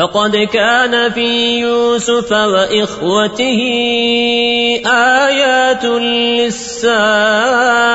لقد كان في يوسف وإخوته آيات للسائل